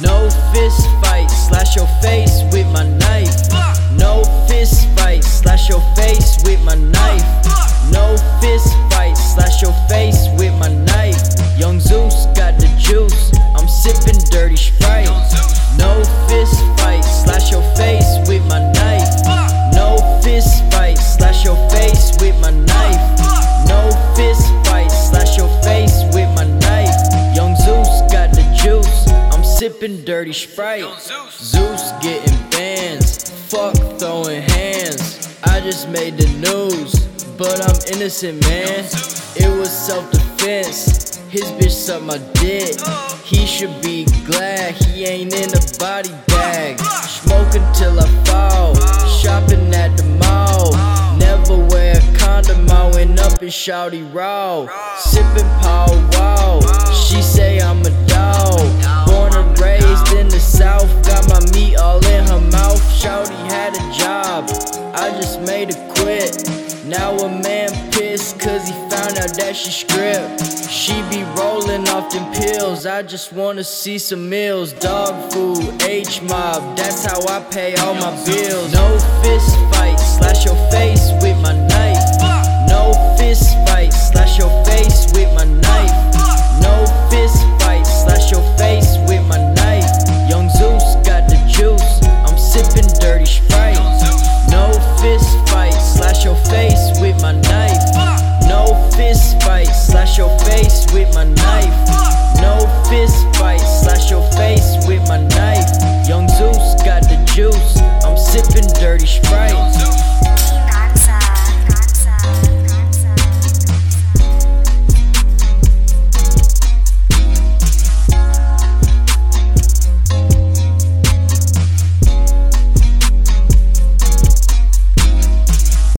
No fist your face sipping dirty Sprite. Zeus getting bands, fuck throwing hands. I just made the news, but I'm innocent, man. It was self defense. His bitch sucked my dick. He should be glad he ain't in a body bag. Smoking till I fall, shopping at the mall. Never wear a condom, I went up and shouty raw. Sipping power wow. She Now a man pissed cause he found out that she stripped. She be rolling off them pills, I just wanna see some meals. Dog food, H mob, that's how I pay all my bills. No fist fight, slash your face with my knife. My knife. No fist fight, slash your face with my knife.